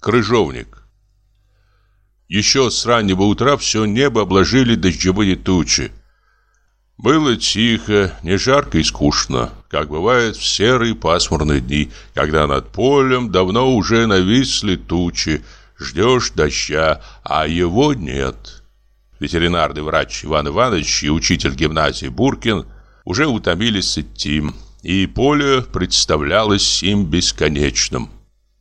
Крыжовник Еще с раннего утра все небо обложили дождевые тучи. Было тихо, не жарко и скучно, как бывает в серые пасмурные дни, когда над полем давно уже нависли тучи, ждешь дождя, а его нет. Ветеринарный врач Иван Иванович и учитель гимназии Буркин уже утомились идти, и поле представлялось им бесконечным.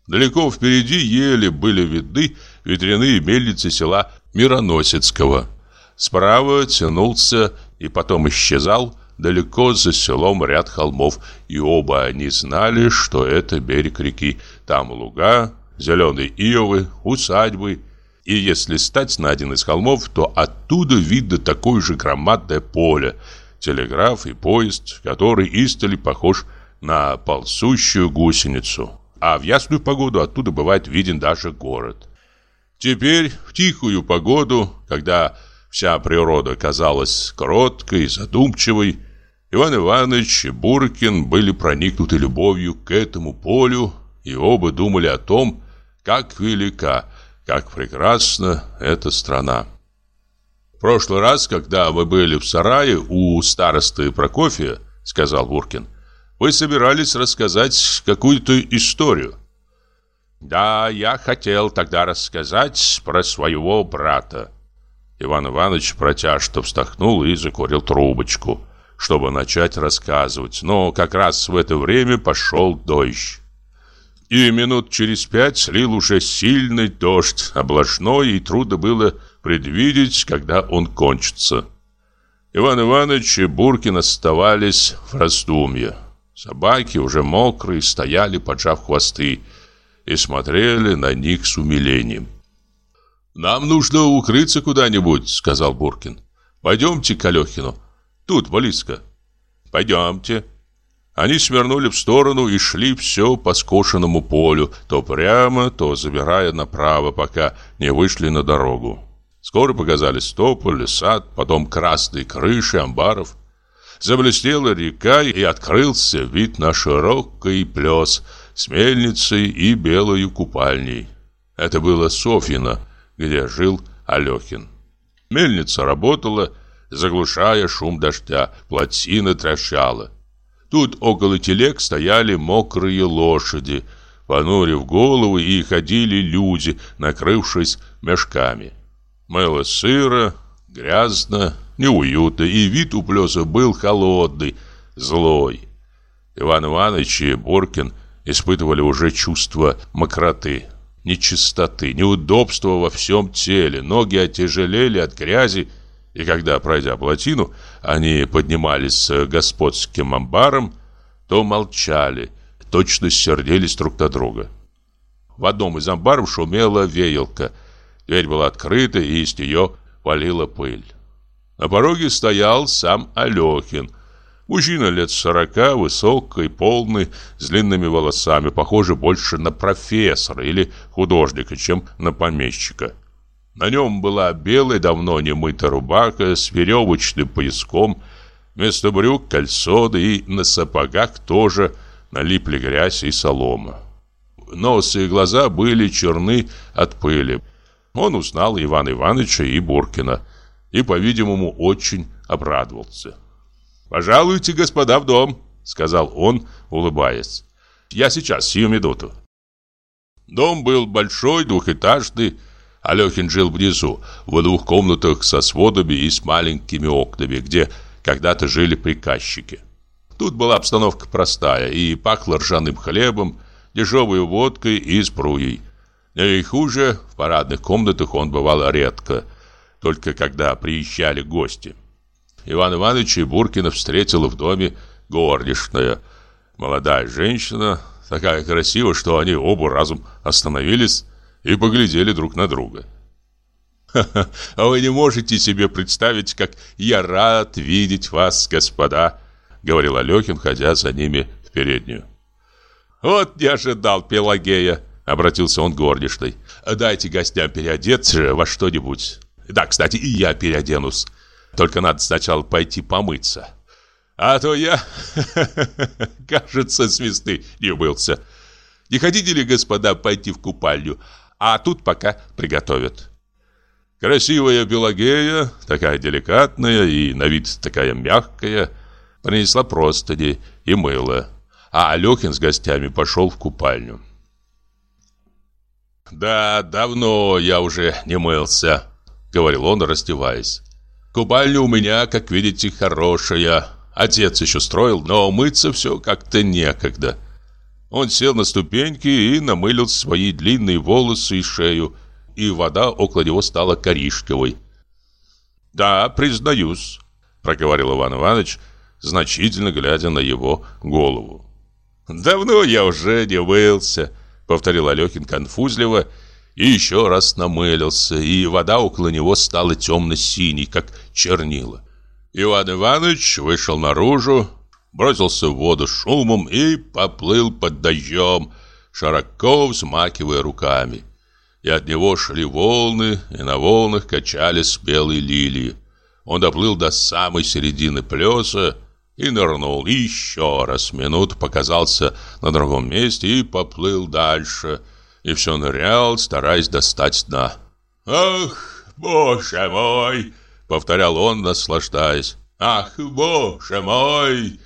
Далеко впереди еле были видны ветряные мельницы села Мироносецкого. Справа тянулся и потом исчезал далеко за селом ряд холмов, и оба они знали, что это берег реки. Там луга, зеленые ивы, усадьбы. И если стать на один из холмов, то оттуда видно такое же громадное поле, телеграф и поезд, который истоли похож на ползущую гусеницу а в ясную погоду оттуда бывает виден даже город. Теперь, в тихую погоду, когда вся природа казалась короткой и задумчивой, Иван Иванович и Буркин были проникнуты любовью к этому полю, и оба думали о том, как велика, как прекрасна эта страна. В прошлый раз, когда вы были в сарае у старосты Прокофия, сказал Буркин, — вы собирались рассказать какую-то историю. Да, я хотел тогда рассказать про своего брата. Иван Иванович протяжно вздохнул и закурил трубочку, чтобы начать рассказывать. Но как раз в это время пошел дождь. И минут через пять слил уже сильный дождь, облажной, и трудно было предвидеть, когда он кончится. Иван Иванович и Буркин оставались в раздумье. Собаки, уже мокрые, стояли, поджав хвосты, и смотрели на них с умилением. «Нам нужно укрыться куда-нибудь», — сказал Буркин. «Пойдемте к Алехину. Тут, близко». «Пойдемте». Они свернули в сторону и шли все по скошенному полю, то прямо, то забирая направо, пока не вышли на дорогу. Скоро показались тополь, сад, потом красные крыши амбаров. Заблестела река и открылся вид на широкий плес с мельницей и белою купальней. Это было Софьино, где жил Алехин. Мельница работала, заглушая шум дождя, плотина трещала. Тут около телег стояли мокрые лошади, понурив головы, и ходили люди, накрывшись мешками. Мыло сыро, грязно, неуютно, и вид у Плеса был холодный, злой. Иван Иванович и Боркин испытывали уже чувство мокроты, нечистоты, неудобства во всем теле, ноги отяжелели от грязи, и когда, пройдя плотину, они поднимались с господским амбаром, то молчали, точно сердились друг на друга. В одном из амбаров шумела веялка. Дверь была открыта, и из нее валила пыль. На пороге стоял сам Алехин. Мужчина лет сорока, высокий, полный, с длинными волосами, похожий больше на профессора или художника, чем на помещика. На нем была белая, давно не мытая рубаха с веревочным пояском, вместо брюк кольцо, и на сапогах тоже налипли грязь и солома. Нос и глаза были черны от пыли. Он узнал Ивана Ивановича и Буркина – и, по-видимому, очень обрадовался. «Пожалуйте, господа, в дом», — сказал он, улыбаясь. «Я сейчас, сию минуту». Дом был большой, двухэтажный. Алехин жил внизу, в двух комнатах со сводами и с маленькими окнами, где когда-то жили приказчики. Тут была обстановка простая и пахло ржаным хлебом, дешевой водкой и сбруей. Наихуже в парадных комнатах он бывал редко – только когда приезжали гости. Иван Иванович и Буркина встретила в доме горничная. Молодая женщина, такая красивая, что они оба разом остановились и поглядели друг на друга. «Ха-ха, а вы не можете себе представить, как я рад видеть вас, господа», говорил Алехин, ходя за ними в переднюю. «Вот не ожидал Пелагея», обратился он к горничной. «Дайте гостям переодеться во что-нибудь». Да, кстати, и я переоденусь. Только надо сначала пойти помыться. А то я, кажется, с весны не умылся. Не хотите ли, господа, пойти в купальню? а тут пока приготовят. Красивая Пелагея, такая деликатная и на вид такая мягкая, принесла простыни и мыло, а Алехин с гостями пошел в купальню. «Да, давно я уже не мылся», — говорил он, раздеваясь. «Купальня у меня, как видите, хорошая. Отец еще строил, но мыться все как-то некогда». Он сел на ступеньки и намылил свои длинные волосы и шею, и вода около него стала коричневой. «Да, признаюсь», — проговорил Иван Иванович, значительно глядя на его голову. «Давно я уже не мылся», — повторил Алехин конфузливо, и еще раз намылился, и вода около него стала темно-синей, как чернила. Иван Иванович вышел наружу, бросился в воду шумом и поплыл под дождем, широко взмакивая руками. И от него шли волны, и на волнах качались белые лилии. Он доплыл до самой середины плеса и нырнул еще раз минут показался на другом месте и поплыл дальше, и все нырял, стараясь достать дна. «Ах, боже мой!» — повторял он, наслаждаясь. «Ах, боже мой!»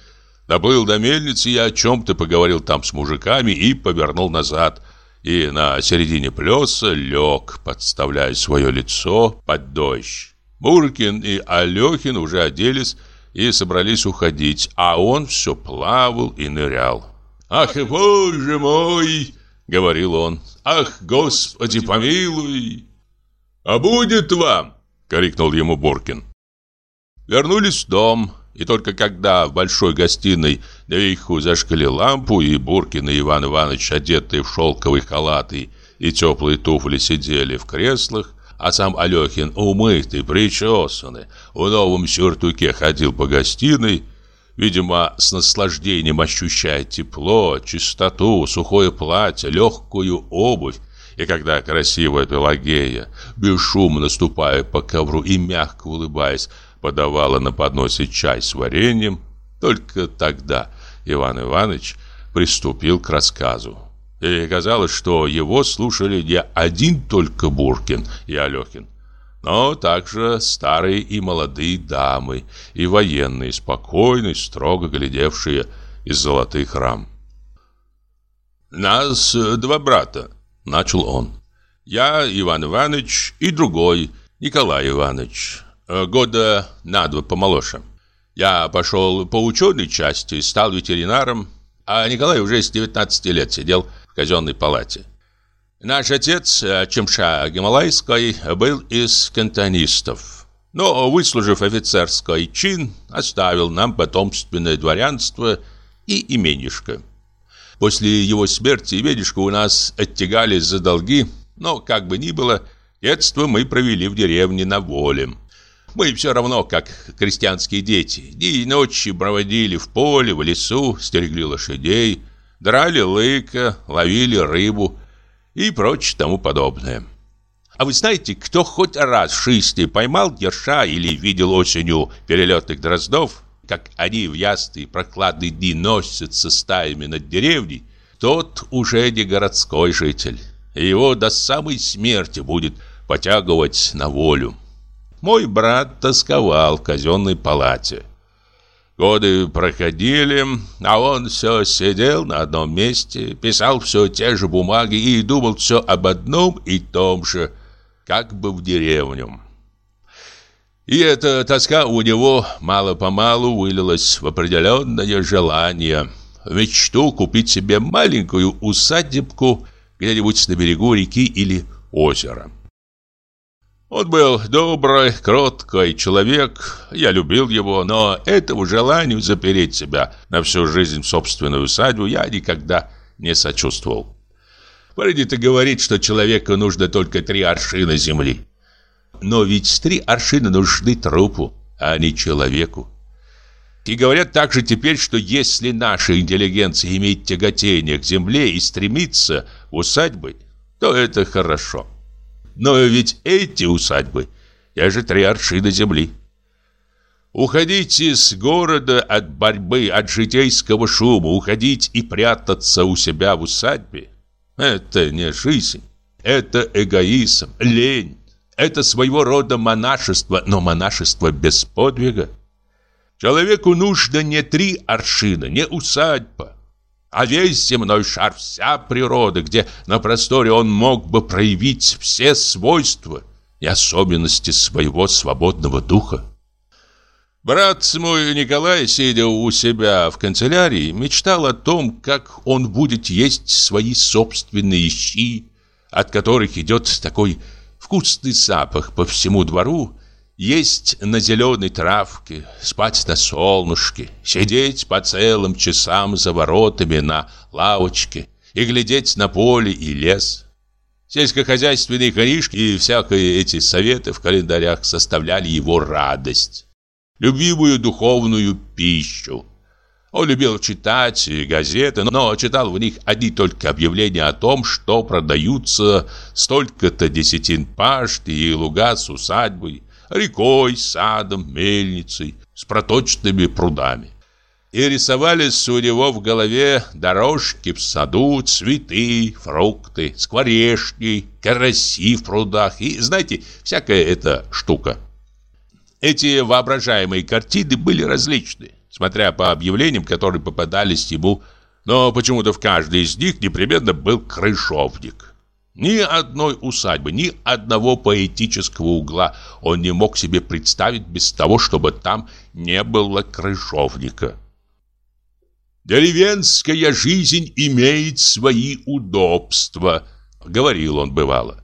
Доплыл до мельницы и о чем-то поговорил там с мужиками и повернул назад. И на середине плеса лег, подставляя свое лицо под дождь. Буркин и Алехин уже оделись и собрались уходить, а он все плавал и нырял. «Ах, боже мой!» — говорил он. «Ах, Господи, помилуй!» «А будет вам!» — крикнул ему Буркин. Вернулись в дом. И только когда в большой гостиной наверху зажгли лампу, и Буркин и Иван Иванович, одетые в шелковые халаты и теплые туфли, сидели в креслах, а сам Алехин, умытый, причесанный, в новом сюртуке ходил по гостиной, видимо, с наслаждением ощущая тепло, чистоту, сухое платье, легкую обувь, и когда красивая Пелагея, бесшумно ступая по ковру и мягко улыбаясь, подавала на подносе чай с вареньем, только тогда Иван Иванович приступил к рассказу. И казалось, что его слушали не один только Буркин и Алехин, но также старые и молодые дамы, и военные, спокойные, строго глядевшие из золотых рам. «Нас два брата», — начал он. «Я, Иван Иванович, и другой, Николай Иванович. Э, года на два помоложе. Я пошел по ученой части, стал ветеринаром, а Николай уже с 19 лет сидел в казенной палате. Наш отец, э, Чемша Гималайской, был из кантонистов. Но, выслужив офицерский чин, оставил нам потомственное дворянство и именишко. После его смерти именишко у нас оттягали за долги, но, как бы ни было, детство мы провели в деревне на воле. Мы все равно, как крестьянские дети, дни и ночи проводили в поле, в лесу, стерегли лошадей, драли лыка, ловили рыбу и прочее тому подобное. А вы знаете, кто хоть раз в жизни поймал ерша или видел осенью перелетных дроздов, как они в ясные прохладные дни носятся стаями над деревней, тот уже не городской житель. Его до самой смерти будет потягивать на волю. Мой брат тосковал в казенной палате. Годы проходили, а он все сидел на одном месте, писал все те же бумаги и думал все об одном и том же, как бы в деревню. И эта тоска у него мало-помалу вылилась в определенное желание, в мечту купить себе маленькую усадебку где-нибудь на берегу реки или озера. Он был добрый, кроткий человек, я любил его, но этому желанию запереть себя на всю жизнь в собственную усадьбу я никогда не сочувствовал. Принято говорить, что человеку нужно только три аршина земли. Но ведь три аршина нужны трупу, а не человеку. И говорят также теперь, что если наша интеллигенция имеет тяготение к земле и стремится усадьбы, то это хорошо. Но ведь эти усадьбы, я же три аршина земли. Уходить из города от борьбы, от житейского шума, уходить и прятаться у себя в усадьбе – это не жизнь. Это эгоизм, лень. Это своего рода монашество, но монашество без подвига. Человеку нужно не три аршина, не усадьба, а весь земной шар, вся природа, где на просторе он мог бы проявить все свойства и особенности своего свободного духа. Брат мой Николай, сидя у себя в канцелярии, мечтал о том, как он будет есть свои собственные щи, от которых идет такой вкусный запах по всему двору, есть на зеленой травке, спать на солнышке, сидеть по целым часам за воротами на лавочке и глядеть на поле и лес. Сельскохозяйственные книжки и всякие эти советы в календарях составляли его радость, любимую духовную пищу. Он любил читать газеты, но читал в них одни только объявления о том, что продаются столько-то десятин пашт и луга с усадьбой, рекой, садом, мельницей, с проточными прудами. И рисовались у него в голове дорожки в саду, цветы, фрукты, скворечни, караси в прудах и, знаете, всякая эта штука. Эти воображаемые картины были различны, смотря по объявлениям, которые попадались ему, но почему-то в каждой из них непременно был крышовник. Ни одной усадьбы, ни одного поэтического угла он не мог себе представить без того, чтобы там не было крышовника. «Деревенская жизнь имеет свои удобства», — говорил он бывало.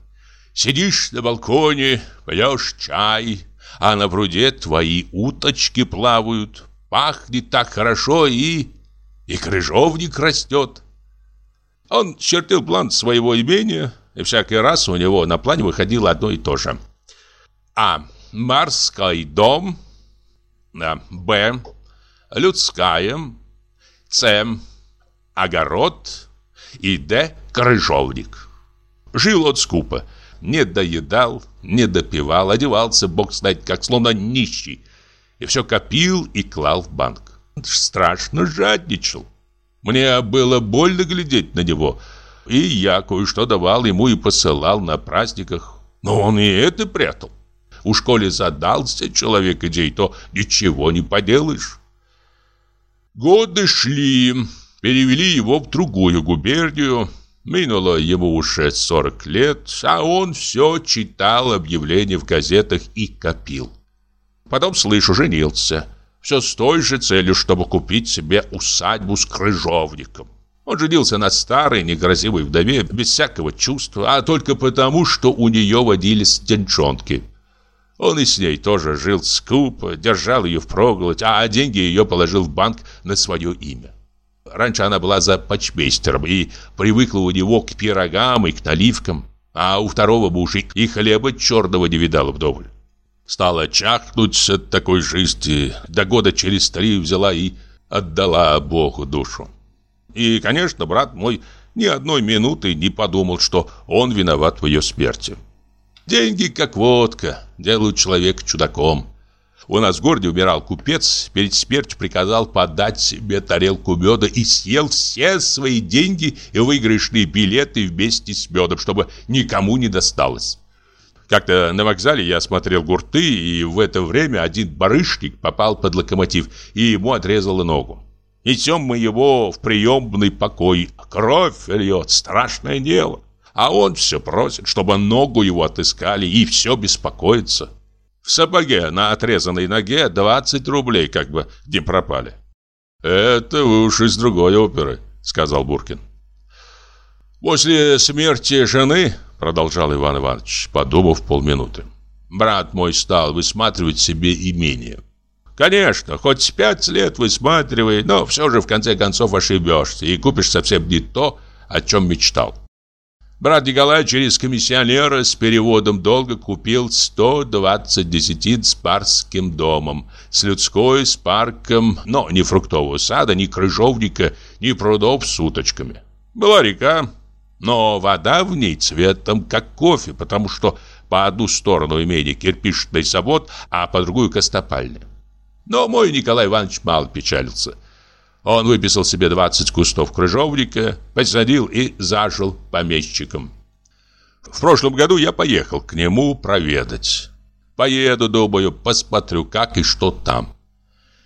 «Сидишь на балконе, пьешь чай, а на пруде твои уточки плавают, пахнет так хорошо и... и крыжовник растет». Он чертил план своего имения, и всякий раз у него на плане выходило одно и то же. А. Морской дом. Б. Людская. С. Огород. И Д. Крыжовник. Жил он скупо. Не доедал, не допивал, одевался, бог знает как, словно нищий. И все копил и клал в банк. Страшно жадничал. Мне было больно глядеть на него – и я кое-что давал ему и посылал на праздниках. Но он и это прятал. У школе задался человек идей, то ничего не поделаешь. Годы шли, перевели его в другую губернию. Минуло ему уже 40 лет, а он все читал объявления в газетах и копил. Потом, слышу, женился. Все с той же целью, чтобы купить себе усадьбу с крыжовником. Он женился на старой, некрасивой вдове, без всякого чувства, а только потому, что у нее водились деньчонки. Он и с ней тоже жил скупо, держал ее впроголодь, а деньги ее положил в банк на свое имя. Раньше она была за почмейстером и привыкла у него к пирогам и к наливкам, а у второго мужа и хлеба черного не видала вдоволь. Стала чахнуть от такой жизни, до года через три взяла и отдала Богу душу. И, конечно, брат мой ни одной минуты не подумал, что он виноват в ее смерти. Деньги, как водка, делают человека чудаком. У нас в городе умирал купец, перед смертью приказал подать себе тарелку меда и съел все свои деньги и выигрышные билеты вместе с медом, чтобы никому не досталось. Как-то на вокзале я смотрел гурты, и в это время один барышник попал под локомотив, и ему отрезало ногу. Несем мы его в приемный покой. Кровь льет, страшное дело. А он все просит, чтобы ногу его отыскали, и все беспокоится. В сапоге на отрезанной ноге 20 рублей как бы не пропали. «Это вы уж из другой оперы», — сказал Буркин. «После смерти жены, — продолжал Иван Иванович, подумав полминуты, — брат мой стал высматривать себе имение. Конечно, хоть пять лет высматривай, но все же в конце концов ошибешься и купишь совсем не то, о чем мечтал. Брат Николай через комиссионера с переводом долга купил 120 десятин с парским домом, с людской, с парком, но ни фруктового сада, ни крыжовника, ни прудов с уточками. Была река, но вода в ней цветом, как кофе, потому что по одну сторону имения кирпичный завод, а по другую костопальня. Но мой Николай Иванович мало печалился. Он выписал себе 20 кустов крыжовника, посадил и зажил помещиком. В прошлом году я поехал к нему проведать. Поеду, думаю, посмотрю, как и что там.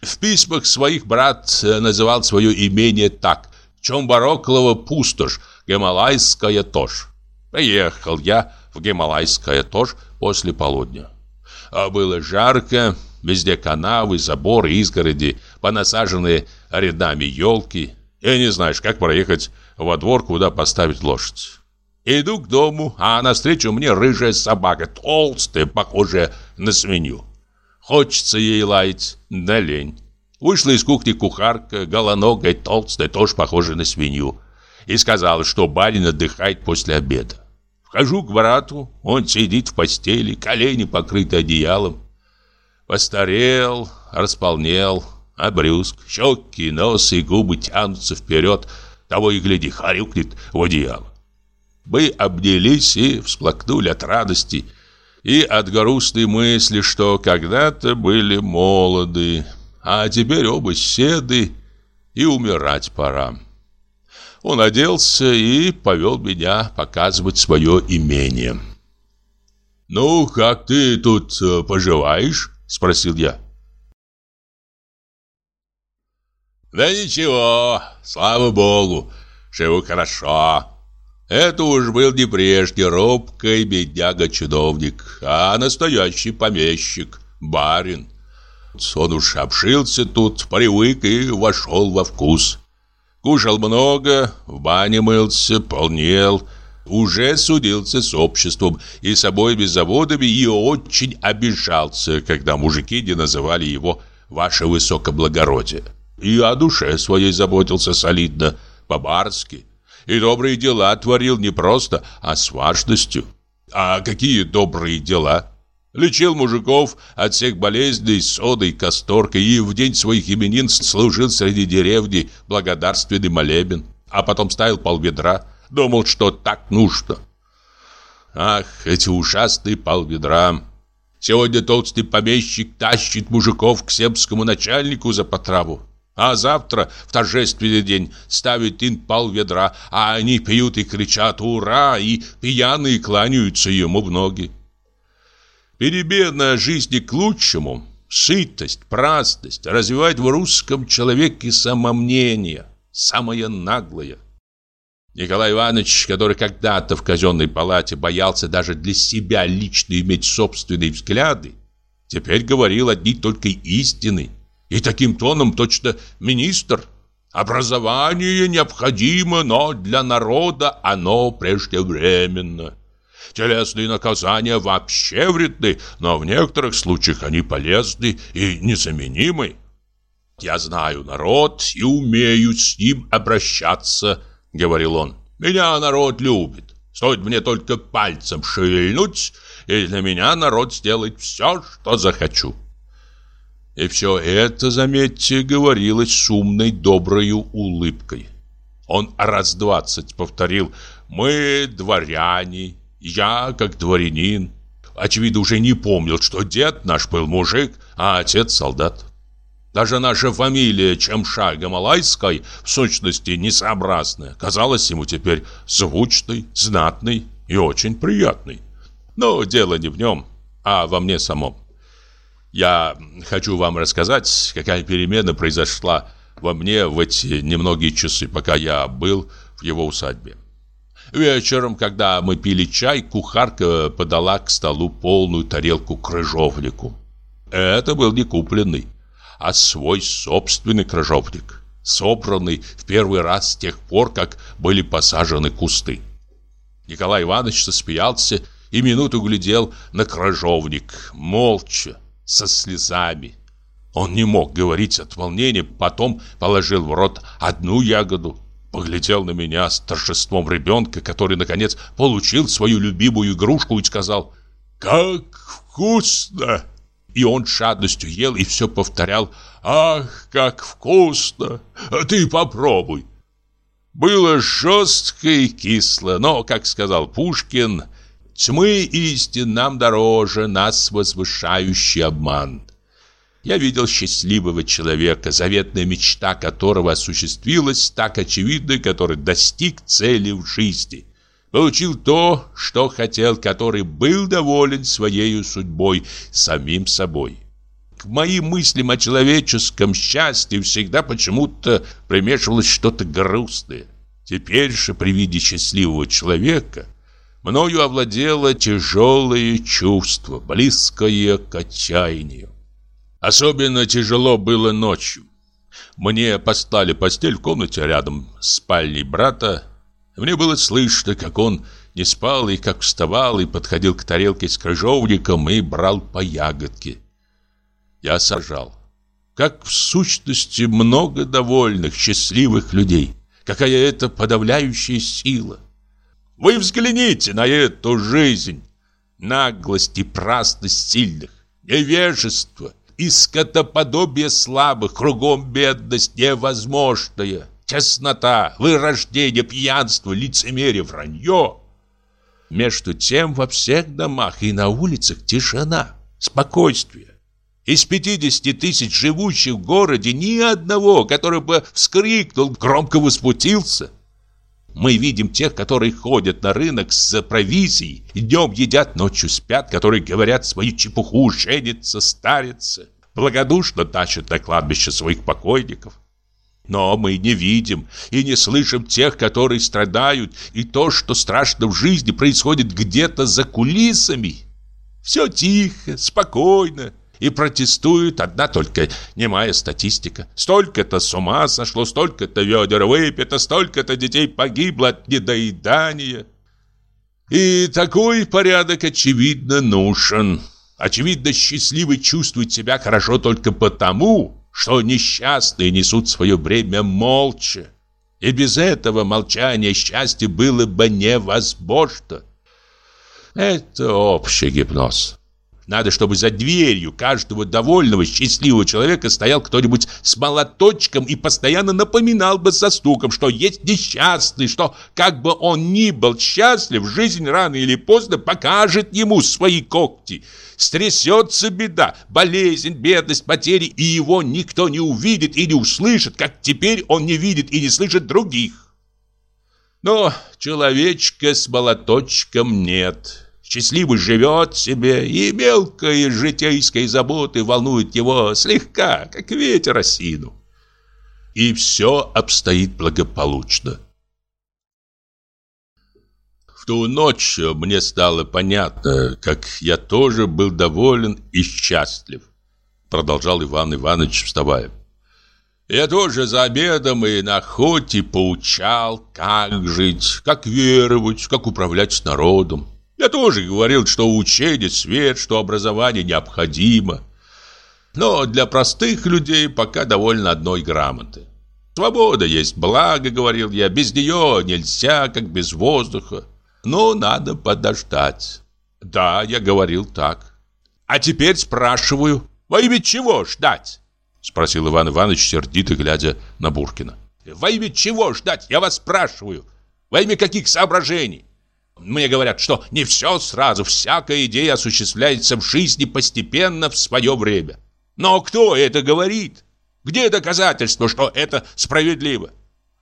В письмах своих брат э, называл свое имение так Чомбароклова пустошь, Гималайская тож. Приехал я в Гималайская тож после полудня. А было жарко, везде канавы, заборы, изгороди, понасаженные рядами елки. И не знаешь, как проехать во двор, куда поставить лошадь. Иду к дому, а навстречу мне рыжая собака, толстая, похожая на свинью. Хочется ей лаять, да лень. Вышла из кухни кухарка, голоногая, толстая, тоже похожая на свинью. И сказала, что барин отдыхает после обеда. Вхожу к брату, он сидит в постели, колени покрыты одеялом. Постарел, располнел, обрюзг, щеки, нос и губы тянутся вперед, того и гляди, харюкнет в одеяло. Мы обнялись и всплакнули от радости и от грустной мысли, что когда-то были молоды, а теперь оба седы и умирать пора. Он оделся и повел меня показывать свое имение. «Ну, как ты тут э, поживаешь?» – спросил я. «Да ничего, слава богу, живу хорошо. Это уж был не прежний робкий бедняга-чиновник, а настоящий помещик, барин. Он уж обшился тут, привык и вошел во вкус. Кушал много, в бане мылся, полнел, уже судился с обществом и с обоими заводами и очень обижался, когда мужики не называли его «ваше высокоблагородие». И о душе своей заботился солидно, по-барски. И добрые дела творил не просто, а с важностью. А какие добрые дела? Лечил мужиков от всех болезней содой, касторкой и в день своих именин служил среди деревни благодарственный молебен, а потом ставил полведра, думал, что так нужно. Ах, эти ужасные полведра! Сегодня толстый помещик тащит мужиков к семскому начальнику за потраву. А завтра, в торжественный день, ставит им пол ведра, а они пьют и кричат «Ура!» и пьяные кланяются ему в ноги. Перебедная жизни к лучшему, сытость, праздность развивает в русском человеке самомнение, самое наглое. Николай Иванович, который когда-то в казенной палате боялся даже для себя лично иметь собственные взгляды, теперь говорил одни только истины – и таким тоном точно министр. Образование необходимо, но для народа оно преждевременно. Телесные наказания вообще вредны, но в некоторых случаях они полезны и незаменимы. «Я знаю народ и умею с ним обращаться», — говорил он. «Меня народ любит. Стоит мне только пальцем шевельнуть, и для меня народ сделает все, что захочу». И все это, заметьте, говорилось шумной, доброю улыбкой. Он раз двадцать повторил «Мы дворяне, я как дворянин». Очевидно, уже не помнил, что дед наш был мужик, а отец солдат. Даже наша фамилия Чемша Гамалайской в сущности несообразная, казалась ему теперь звучной, знатной и очень приятной. Но дело не в нем, а во мне самом. Я хочу вам рассказать, какая перемена произошла во мне в эти немногие часы, пока я был в его усадьбе. Вечером, когда мы пили чай, кухарка подала к столу полную тарелку крыжовнику. Это был не купленный, а свой собственный крыжовник, собранный в первый раз с тех пор, как были посажены кусты. Николай Иванович засмеялся и минуту глядел на крыжовник, молча, со слезами. Он не мог говорить от волнения, потом положил в рот одну ягоду, поглядел на меня с торжеством ребенка, который, наконец, получил свою любимую игрушку и сказал «Как вкусно!» И он жадностью ел и все повторял «Ах, как вкусно! Ты попробуй!» Было жестко и кисло, но, как сказал Пушкин, Тьмы истин нам дороже нас возвышающий обман. Я видел счастливого человека, заветная мечта которого осуществилась, так очевидно, который достиг цели в жизни. Получил то, что хотел, который был доволен своей судьбой, самим собой. К моим мыслям о человеческом счастье всегда почему-то примешивалось что-то грустное. Теперь же при виде счастливого человека мною овладело тяжелое чувство, близкое к отчаянию. Особенно тяжело было ночью. Мне поставили постель в комнате рядом с спальней брата. Мне было слышно, как он не спал и как вставал и подходил к тарелке с крыжовником и брал по ягодке. Я сажал. Как в сущности много довольных, счастливых людей. Какая это подавляющая сила. Вы взгляните на эту жизнь. Наглость и праздность сильных, невежество и скотоподобие слабых, кругом бедность невозможная, теснота, вырождение, пьянство, лицемерие, вранье. Между тем во всех домах и на улицах тишина, спокойствие. Из 50 тысяч живущих в городе ни одного, который бы вскрикнул, громко возмутился. Мы видим тех, которые ходят на рынок с провизией, днем едят, ночью спят, которые говорят свою чепуху, женятся, старятся, благодушно тащат на кладбище своих покойников. Но мы не видим и не слышим тех, которые страдают, и то, что страшно в жизни, происходит где-то за кулисами. Все тихо, спокойно, и протестует одна только немая статистика. Столько-то с ума сошло, столько-то ведер выпито, столько-то детей погибло от недоедания. И такой порядок, очевидно, нужен. Очевидно, счастливый чувствует себя хорошо только потому, что несчастные несут свое бремя молча. И без этого молчания счастье было бы невозможно. Это общий гипноз. Надо, чтобы за дверью каждого довольного, счастливого человека стоял кто-нибудь с молоточком и постоянно напоминал бы со стуком, что есть несчастный, что, как бы он ни был счастлив, жизнь рано или поздно покажет ему свои когти. Стрясется беда, болезнь, бедность, потери, и его никто не увидит и не услышит, как теперь он не видит и не слышит других. Но человечка с молоточком нет счастливо живет себе, и мелкие житейские заботы волнуют его слегка, как ветер осину. И все обстоит благополучно. В ту ночь мне стало понятно, как я тоже был доволен и счастлив, продолжал Иван Иванович, вставая. Я тоже за обедом и на охоте поучал, как жить, как веровать, как управлять народом. Я тоже говорил, что учение свет, что образование необходимо. Но для простых людей пока довольно одной грамоты. Свобода есть благо, говорил я, без нее нельзя, как без воздуха. Но надо подождать. Да, я говорил так. А теперь спрашиваю, во имя чего ждать? Спросил Иван Иванович, сердито глядя на Буркина. Во имя чего ждать, я вас спрашиваю? Во имя каких соображений? Мне говорят, что не все сразу, всякая идея осуществляется в жизни постепенно в свое время. Но кто это говорит? Где доказательство, что это справедливо?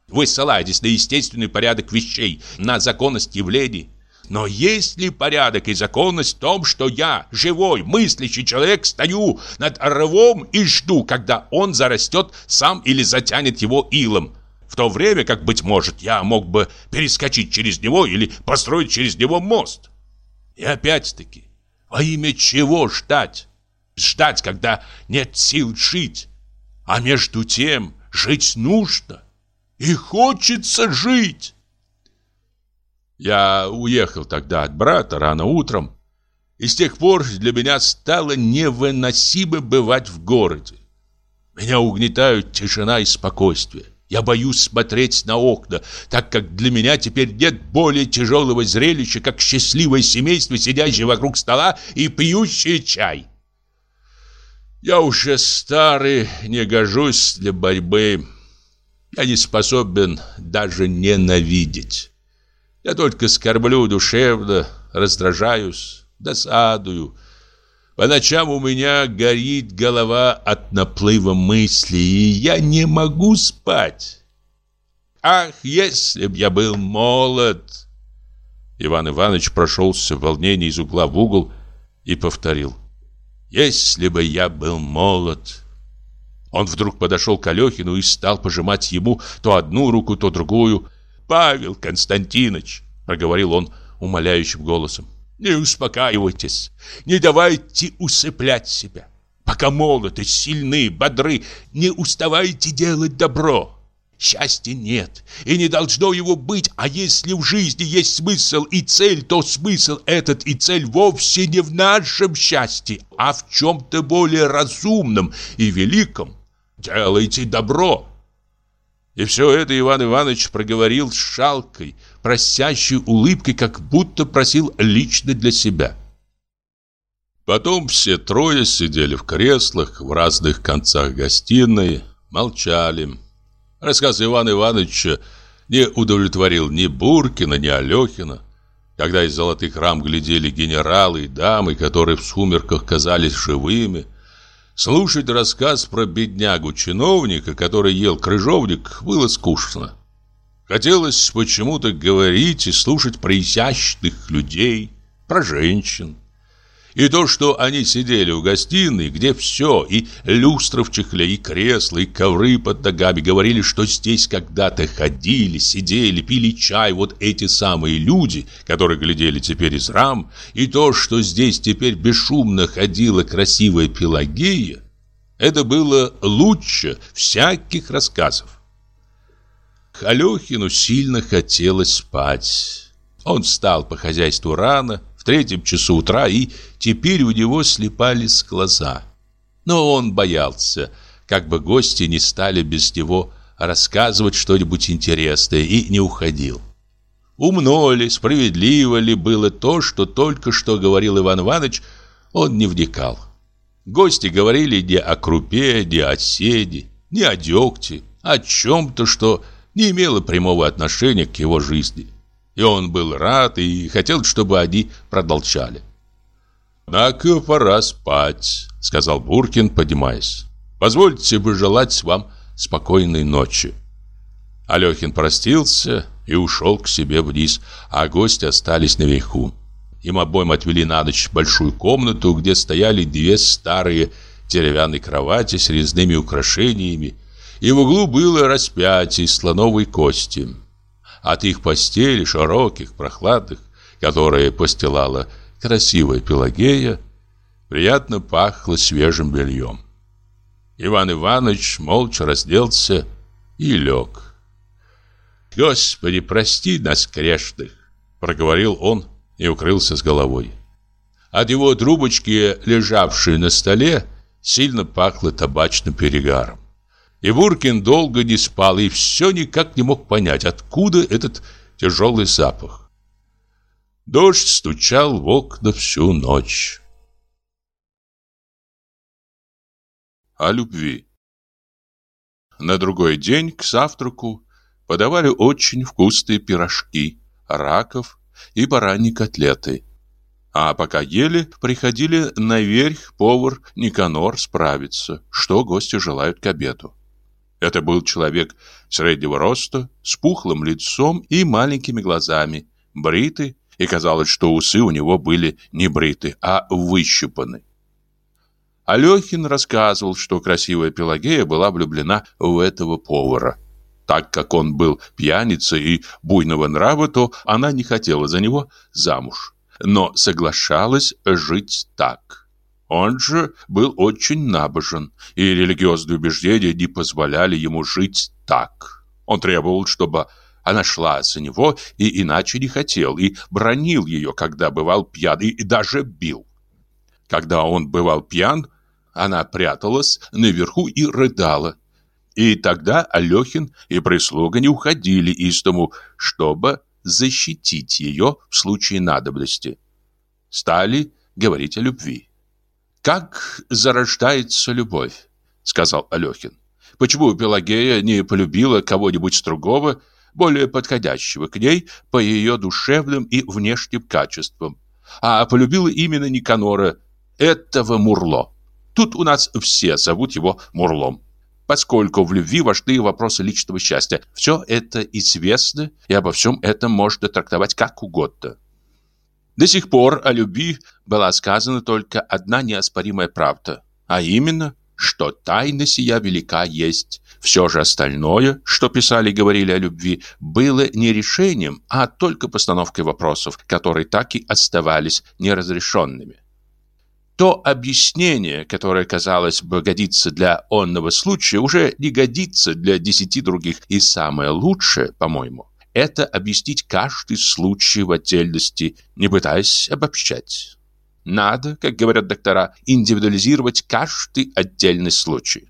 Вы ссылаетесь на естественный порядок вещей, на законность явлений. Но есть ли порядок и законность в том, что я, живой, мыслящий человек, стою над рвом и жду, когда он зарастет сам или затянет его илом, в то время, как, быть может, я мог бы перескочить через него или построить через него мост. И опять-таки, во имя чего ждать? Ждать, когда нет сил жить. А между тем жить нужно. И хочется жить. Я уехал тогда от брата рано утром, и с тех пор для меня стало невыносимо бывать в городе. Меня угнетают тишина и спокойствие. Я боюсь смотреть на окна, так как для меня теперь нет более тяжелого зрелища, как счастливое семейство, сидящее вокруг стола и пьющее чай. Я уже старый, не гожусь для борьбы. Я не способен даже ненавидеть. Я только скорблю душевно, раздражаюсь, досадую, по ночам у меня горит голова от наплыва мыслей, и я не могу спать. Ах, если б я был молод! Иван Иванович прошелся в волнении из угла в угол и повторил. «Если бы я был молод!» Он вдруг подошел к Алехину и стал пожимать ему то одну руку, то другую. «Павел Константинович!» — проговорил он умоляющим голосом. «Не успокаивайтесь, не давайте усыплять себя. Пока молоды, сильны, бодры, не уставайте делать добро. Счастья нет, и не должно его быть, а если в жизни есть смысл и цель, то смысл этот и цель вовсе не в нашем счастье, а в чем-то более разумном и великом. Делайте добро. И все это Иван Иванович проговорил с шалкой, просящей улыбкой, как будто просил лично для себя. Потом все трое сидели в креслах в разных концах гостиной, молчали. Рассказ Ивана Ивановича не удовлетворил ни Буркина, ни Алехина. Когда из золотых рам глядели генералы и дамы, которые в сумерках казались живыми, слушать рассказ про беднягу-чиновника, который ел крыжовник, было скучно. Хотелось почему-то говорить и слушать про изящных людей, про женщин. И то, что они сидели в гостиной, где все, и люстра в чехле, и кресла, и ковры под ногами, говорили, что здесь когда-то ходили, сидели, пили чай вот эти самые люди, которые глядели теперь из рам, и то, что здесь теперь бесшумно ходила красивая Пелагея, это было лучше всяких рассказов. Алехину сильно хотелось спать. Он встал по хозяйству рано, в третьем часу утра, и теперь у него слепались глаза. Но он боялся, как бы гости не стали без него рассказывать что-нибудь интересное, и не уходил. Умно ли, справедливо ли было то, что только что говорил Иван Иванович, он не вникал. Гости говорили не о крупе, не о седе, не о дегте, о чем-то, что не имело прямого отношения к его жизни. И он был рад и хотел, чтобы они продолжали. «Однако пора спать», — сказал Буркин, поднимаясь. «Позвольте пожелать вам спокойной ночи». Алехин простился и ушел к себе вниз, а гости остались наверху. Им обоим отвели на ночь большую комнату, где стояли две старые деревянные кровати с резными украшениями, и в углу было распятие из слоновой кости. От их постели, широких, прохладных, которые постилала красивая Пелагея, приятно пахло свежим бельем. Иван Иванович молча разделся и лег. «Господи, прости нас, грешных!» — проговорил он и укрылся с головой. От его трубочки, лежавшей на столе, сильно пахло табачным перегаром. И Буркин долго не спал и все никак не мог понять, откуда этот тяжелый запах. Дождь стучал в окна всю ночь. О любви На другой день к завтраку подавали очень вкусные пирожки, раков и бараньи котлеты. А пока ели, приходили наверх повар Никанор справиться, что гости желают к обеду. Это был человек среднего роста, с пухлым лицом и маленькими глазами, бритый, и казалось, что усы у него были не бриты, а выщипаны. Алехин рассказывал, что красивая Пелагея была влюблена в этого повара. Так как он был пьяницей и буйного нрава, то она не хотела за него замуж, но соглашалась жить так. Он же был очень набожен, и религиозные убеждения не позволяли ему жить так. Он требовал, чтобы она шла за него, и иначе не хотел, и бронил ее, когда бывал пьян, и даже бил. Когда он бывал пьян, она пряталась наверху и рыдала. И тогда Алехин и прислуга не уходили из дому, чтобы защитить ее в случае надобности. Стали говорить о любви. «Как зарождается любовь?» — сказал Алехин. «Почему Пелагея не полюбила кого-нибудь другого, более подходящего к ней по ее душевным и внешним качествам, а полюбила именно Никанора, этого Мурло? Тут у нас все зовут его Мурлом. поскольку в любви важны вопросы личного счастья. Все это известно, и обо всем этом можно трактовать как угодно. До сих пор о любви была сказана только одна неоспоримая правда, а именно, что тайна сия велика есть. Все же остальное, что писали и говорили о любви, было не решением, а только постановкой вопросов, которые так и оставались неразрешенными. То объяснение, которое, казалось бы, годится для онного случая, уже не годится для десяти других. И самое лучшее, по-моему, это объяснить каждый случай в отдельности, не пытаясь обобщать. Надо, как говорят доктора, индивидуализировать каждый отдельный случай.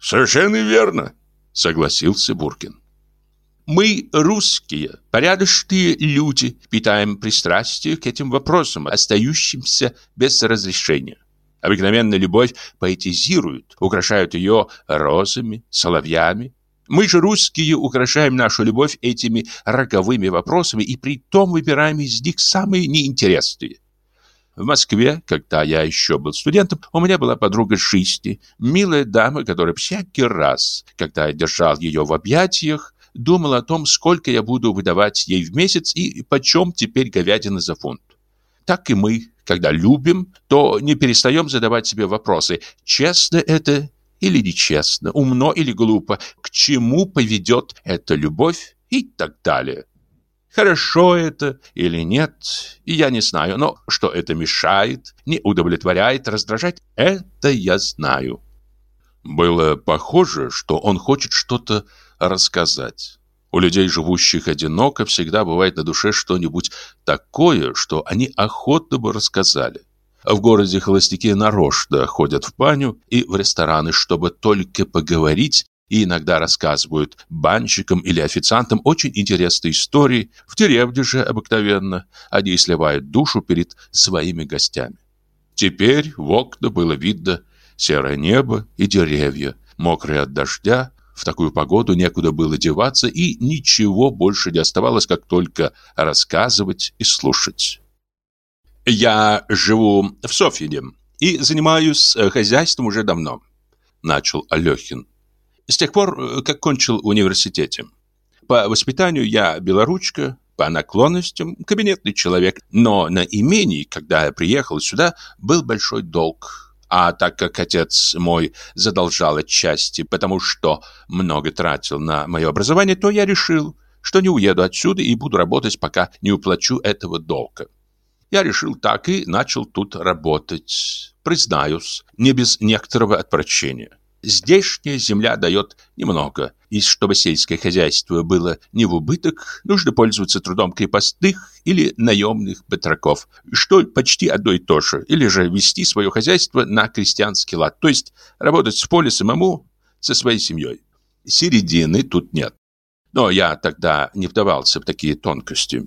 «Совершенно верно», — согласился Буркин. Мы, русские, порядочные люди, питаем пристрастие к этим вопросам, остающимся без разрешения. Обыкновенно любовь поэтизирует, украшают ее розами, соловьями. Мы же, русские, украшаем нашу любовь этими роковыми вопросами и при том выбираем из них самые неинтересные. В Москве, когда я еще был студентом, у меня была подруга Шисти, милая дама, которая всякий раз, когда я держал ее в объятиях, думал о том, сколько я буду выдавать ей в месяц и почем теперь говядина за фунт. Так и мы, когда любим, то не перестаем задавать себе вопросы, честно это или нечестно, умно или глупо, к чему поведет эта любовь и так далее. Хорошо это или нет, я не знаю, но что это мешает, не удовлетворяет, раздражает, это я знаю. Было похоже, что он хочет что-то рассказать. У людей, живущих одиноко, всегда бывает на душе что-нибудь такое, что они охотно бы рассказали. В городе холостяки нарочно ходят в баню и в рестораны, чтобы только поговорить, и иногда рассказывают банщикам или официантам очень интересные истории. В деревне же обыкновенно они сливают душу перед своими гостями. Теперь в окна было видно серое небо и деревья, мокрые от дождя, в такую погоду некуда было деваться, и ничего больше не оставалось, как только рассказывать и слушать. «Я живу в Софьине и занимаюсь э, хозяйством уже давно», — начал Алехин. «С тех пор, э, как кончил университете. По воспитанию я белоручка, по наклонностям кабинетный человек, но на имении, когда я приехал сюда, был большой долг» А так как отец мой задолжал отчасти, потому что много тратил на мое образование, то я решил, что не уеду отсюда и буду работать, пока не уплачу этого долга. Я решил так и начал тут работать. Признаюсь, не без некоторого отвращения. Здешняя земля дает немного, и чтобы сельское хозяйство было не в убыток, нужно пользоваться трудом крепостных или наемных батраков, что почти одно и то же, или же вести свое хозяйство на крестьянский лад, то есть работать в поле самому со своей семьей. Середины тут нет. Но я тогда не вдавался в такие тонкости.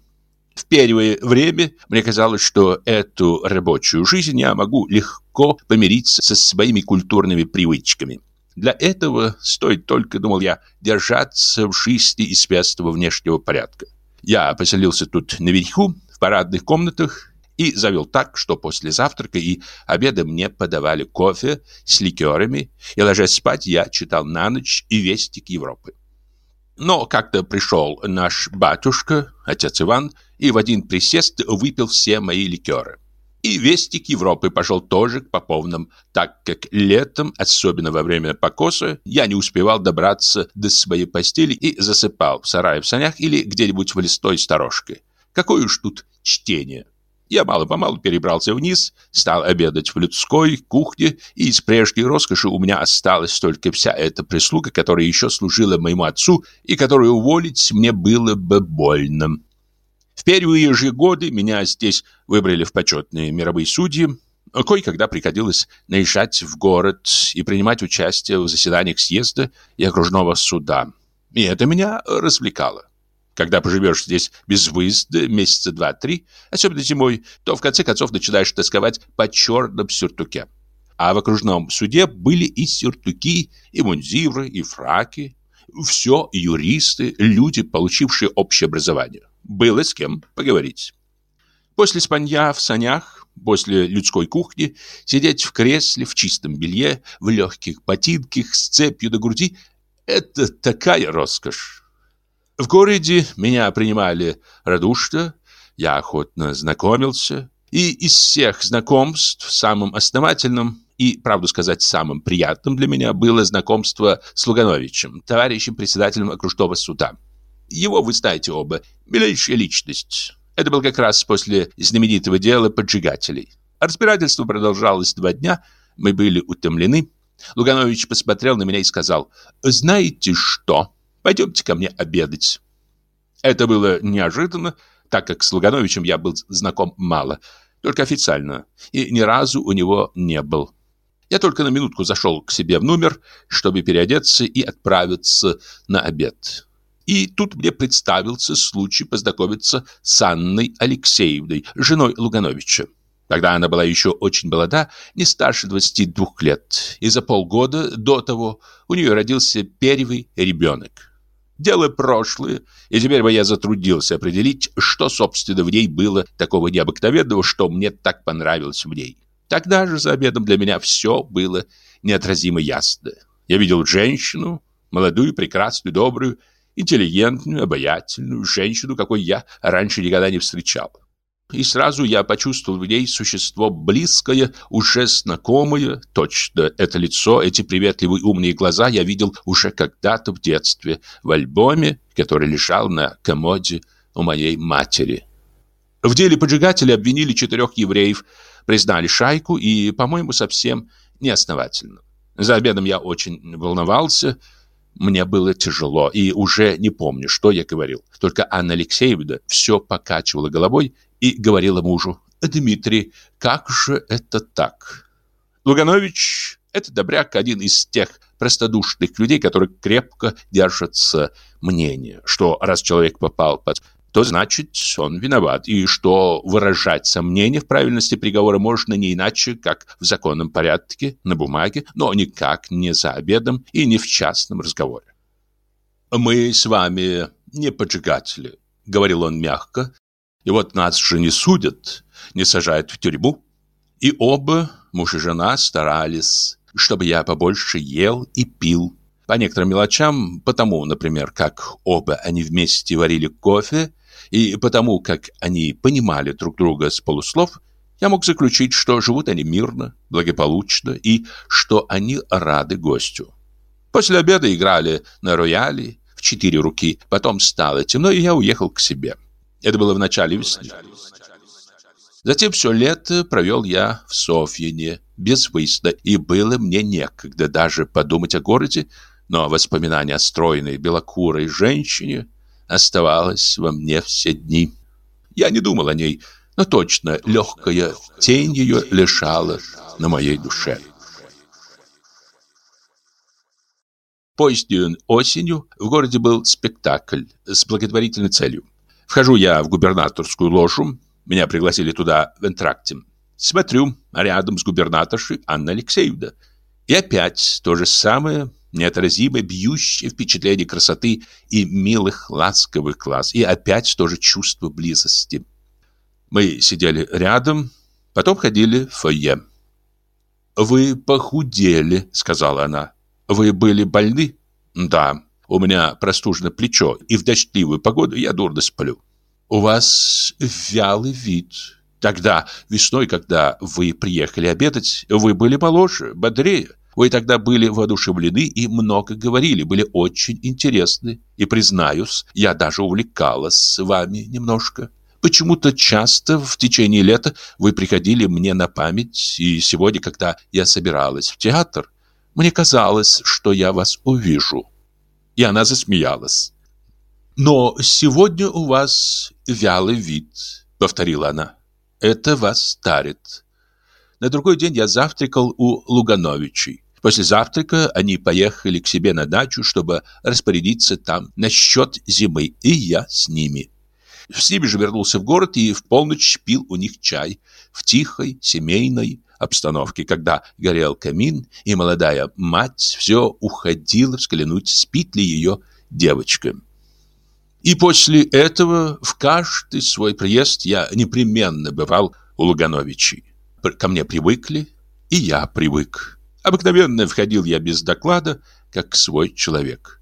В первое время мне казалось, что эту рабочую жизнь я могу легко помириться со своими культурными привычками. Для этого стоит только, думал я, держаться в жизни из пестого внешнего порядка. Я поселился тут наверху, в парадных комнатах, и завел так, что после завтрака и обеда мне подавали кофе с ликерами, и, ложась спать, я читал на ночь и вестик Европы. Но как-то пришел наш батюшка, отец Иван, и в один присест выпил все мои ликеры. И вестик Европы пошел тоже к поповным, так как летом, особенно во время покоса, я не успевал добраться до своей постели и засыпал в сарае в санях или где-нибудь в листой сторожке. Какое уж тут чтение. Я мало-помалу перебрался вниз, стал обедать в людской кухне, и из прежней роскоши у меня осталась только вся эта прислуга, которая еще служила моему отцу и которую уволить мне было бы больно. В первые же годы меня здесь выбрали в почетные мировые судьи. Кое-когда приходилось наезжать в город и принимать участие в заседаниях съезда и окружного суда. И это меня развлекало. Когда поживешь здесь без выезда месяца два-три, особенно зимой, то в конце концов начинаешь тосковать по черном сюртуке. А в окружном суде были и сюртуки, и мундиры, и фраки. Все юристы, люди, получившие общее образование. Было с кем поговорить. После спанья в санях, после людской кухни, сидеть в кресле в чистом белье, в легких ботинках с цепью до груди – это такая роскошь. В городе меня принимали радушно, я охотно знакомился, и из всех знакомств самым основательным и, правду сказать, самым приятным для меня было знакомство с Лугановичем, товарищем председателем окружного суда. Его вы знаете оба, милейшая личность. Это был как раз после знаменитого дела поджигателей. Разбирательство продолжалось два дня, мы были утомлены. Луганович посмотрел на меня и сказал, «Знаете что?» Пойдемте ко мне обедать. Это было неожиданно, так как с Лугановичем я был знаком мало, только официально, и ни разу у него не был. Я только на минутку зашел к себе в номер, чтобы переодеться и отправиться на обед. И тут мне представился случай познакомиться с Анной Алексеевной, женой Лугановича. Тогда она была еще очень молода, не старше 22 лет, и за полгода до того у нее родился первый ребенок. Дело прошлое, и теперь бы я затруднился определить, что, собственно, в ней было такого необыкновенного, что мне так понравилось в ней. Тогда же за обедом для меня все было неотразимо ясно. Я видел женщину, молодую, прекрасную, добрую, интеллигентную, обаятельную женщину, какой я раньше никогда не встречал. И сразу я почувствовал в ней существо близкое, уже знакомое. Точно это лицо, эти приветливые умные глаза я видел уже когда-то в детстве, в альбоме, который лежал на комоде у моей матери. В деле поджигателя обвинили четырех евреев, признали шайку и, по-моему, совсем неосновательно. За обедом я очень волновался, мне было тяжело, и уже не помню, что я говорил. Только Анна Алексеевна все покачивала головой и говорила мужу, «Дмитрий, как же это так?» Луганович – это добряк, один из тех простодушных людей, которые крепко держатся мнения, что раз человек попал под то значит, он виноват, и что выражать сомнения в правильности приговора можно не иначе, как в законном порядке, на бумаге, но никак не за обедом и не в частном разговоре. «Мы с вами не поджигатели», — говорил он мягко, и вот нас же не судят, не сажают в тюрьму. И оба, муж и жена, старались, чтобы я побольше ел и пил. По некоторым мелочам, потому, например, как оба они вместе варили кофе, и потому, как они понимали друг друга с полуслов, я мог заключить, что живут они мирно, благополучно и что они рады гостю. После обеда играли на рояле в четыре руки, потом стало темно, и я уехал к себе. Это было в начале весны. Затем все лето провел я в Софьине, без выезда, и было мне некогда даже подумать о городе, но воспоминание о стройной белокурой женщине оставалось во мне все дни. Я не думал о ней, но точно легкая тень ее лежала на моей душе. Поздней осенью в городе был спектакль с благотворительной целью. Вхожу я в губернаторскую ложу. Меня пригласили туда в энтракте. Смотрю, рядом с губернаторшей Анна Алексеевна. И опять то же самое, неотразимое, бьющее впечатление красоты и милых, ласковых глаз. И опять то же чувство близости. Мы сидели рядом, потом ходили в фойе. «Вы похудели», — сказала она. «Вы были больны?» «Да». У меня простужено плечо, и в дождливую погоду я дурно сплю. У вас вялый вид. Тогда, весной, когда вы приехали обедать, вы были моложе, бодрее. Вы тогда были воодушевлены и много говорили, были очень интересны. И, признаюсь, я даже увлекалась вами немножко. Почему-то часто в течение лета вы приходили мне на память, и сегодня, когда я собиралась в театр, мне казалось, что я вас увижу. И она засмеялась. «Но сегодня у вас вялый вид», — повторила она. «Это вас старит». На другой день я завтракал у Лугановичей. После завтрака они поехали к себе на дачу, чтобы распорядиться там насчет зимы, и я с ними. С ними же вернулся в город и в полночь пил у них чай в тихой семейной обстановке, когда горел камин, и молодая мать все уходила взглянуть, спит ли ее девочка. И после этого в каждый свой приезд я непременно бывал у Лугановичей. Ко мне привыкли, и я привык. Обыкновенно входил я без доклада, как свой человек.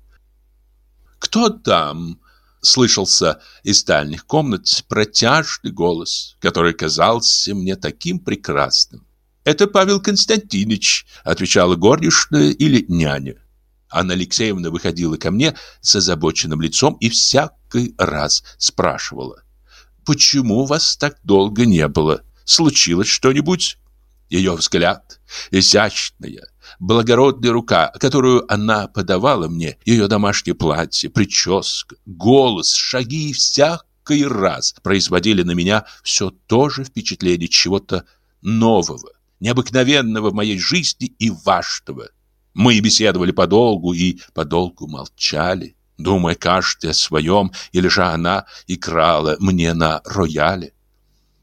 «Кто там?» — слышался из дальних комнат протяжный голос, который казался мне таким прекрасным. «Это Павел Константинович», — отвечала горничная или няня. Анна Алексеевна выходила ко мне с озабоченным лицом и всякий раз спрашивала. «Почему вас так долго не было? Случилось что-нибудь?» Ее взгляд, изящная, благородная рука, которую она подавала мне, ее домашнее платье, прическа, голос, шаги всякий раз производили на меня все то же впечатление чего-то нового, необыкновенного в моей жизни и важного. Мы беседовали подолгу и подолгу молчали, думая каждый о своем, или же она играла мне на рояле.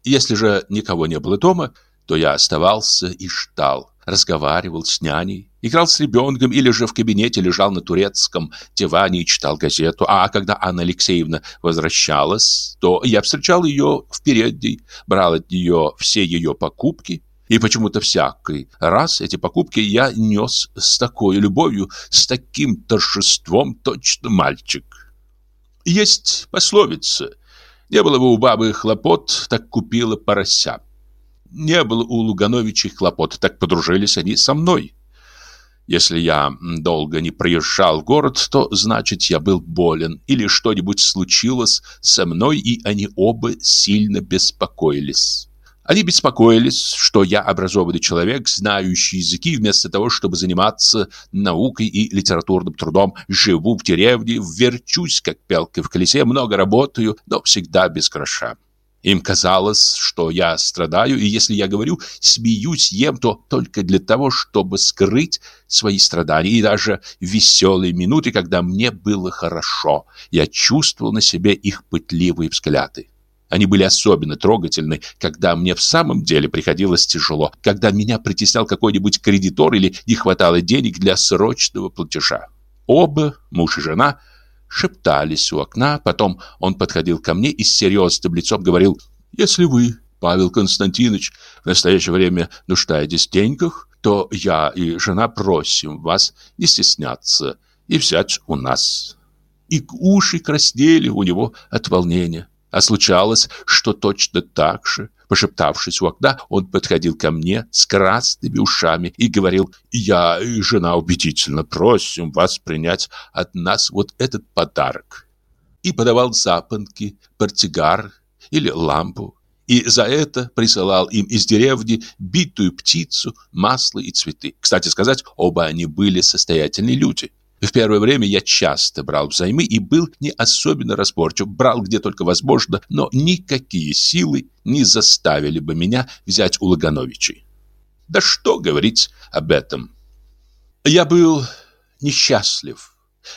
Если же никого не было дома, то я оставался и ждал, разговаривал с няней, играл с ребенком или же в кабинете лежал на турецком диване и читал газету. А когда Анна Алексеевна возвращалась, то я встречал ее в передней, брал от нее все ее покупки, и почему-то всякий раз эти покупки я нес с такой любовью, с таким торжеством, точно мальчик. Есть пословица «Не было бы у бабы хлопот, так купила порося». Не было у Лугановичей хлопот, так подружились они со мной. Если я долго не приезжал в город, то значит я был болен или что-нибудь случилось со мной, и они оба сильно беспокоились. Они беспокоились, что я образованный человек, знающий языки, вместо того, чтобы заниматься наукой и литературным трудом, живу в деревне, верчусь, как пелка в колесе, много работаю, но всегда без гроша. Им казалось, что я страдаю, и если я говорю «смеюсь, ем», то только для того, чтобы скрыть свои страдания. И даже в веселые минуты, когда мне было хорошо, я чувствовал на себе их пытливые взгляды. Они были особенно трогательны, когда мне в самом деле приходилось тяжело, когда меня притеснял какой-нибудь кредитор или не хватало денег для срочного платежа. Оба, муж и жена, шептались у окна, потом он подходил ко мне и с серьезным лицом говорил, «Если вы, Павел Константинович, в настоящее время нуждаетесь в деньгах, то я и жена просим вас не стесняться и взять у нас». И уши краснели у него от волнения. А случалось, что точно так же, пошептавшись у окна, он подходил ко мне с красными ушами и говорил, «Я и жена убедительно просим вас принять от нас вот этот подарок». И подавал запонки, портсигар или лампу. И за это присылал им из деревни битую птицу, масло и цветы. Кстати сказать, оба они были состоятельные люди. В первое время я часто брал взаймы и был не особенно разборчив, брал где только возможно, но никакие силы не заставили бы меня взять у Лагановичей. Да что говорить об этом? Я был несчастлив.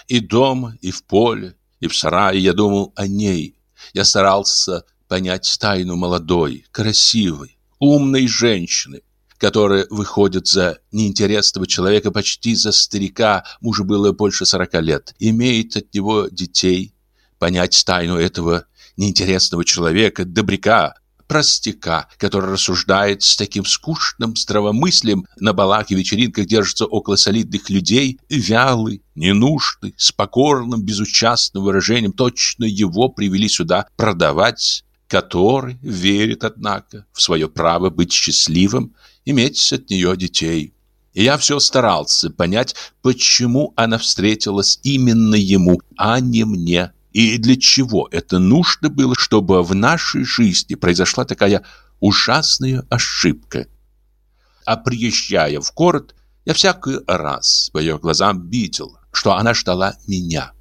И дома, и в поле, и в сарае я думал о ней. Я старался понять тайну молодой, красивой, умной женщины, которые выходят за неинтересного человека почти за старика, мужу было больше сорока лет, имеет от него детей. Понять тайну этого неинтересного человека, добряка, простяка, который рассуждает с таким скучным здравомыслием, на балах и вечеринках держится около солидных людей, вялый, ненужный, с покорным, безучастным выражением, точно его привели сюда продавать, который верит, однако, в свое право быть счастливым, иметь от нее детей. И я все старался понять, почему она встретилась именно ему, а не мне. И для чего это нужно было, чтобы в нашей жизни произошла такая ужасная ошибка. А приезжая в город, я всякий раз по ее глазам видел, что она ждала меня.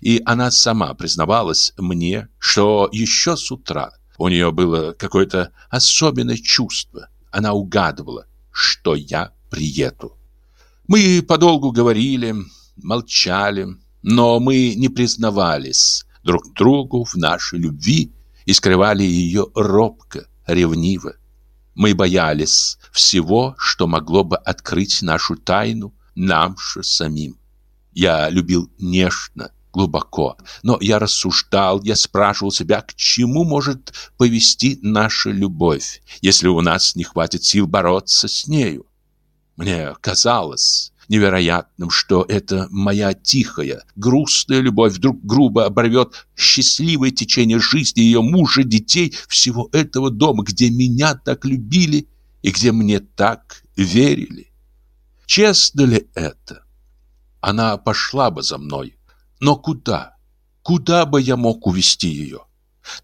И она сама признавалась мне, что еще с утра у нее было какое-то особенное чувство, она угадывала, что я приеду. Мы подолгу говорили, молчали, но мы не признавались друг другу в нашей любви и скрывали ее робко, ревниво. Мы боялись всего, что могло бы открыть нашу тайну нам же самим. Я любил нежно, глубоко, но я рассуждал, я спрашивал себя, к чему может повести наша любовь, если у нас не хватит сил бороться с нею. Мне казалось невероятным, что эта моя тихая, грустная любовь вдруг грубо оборвет счастливое течение жизни ее мужа, детей, всего этого дома, где меня так любили и где мне так верили. Честно ли это? Она пошла бы за мной. Но куда? Куда бы я мог увести ее?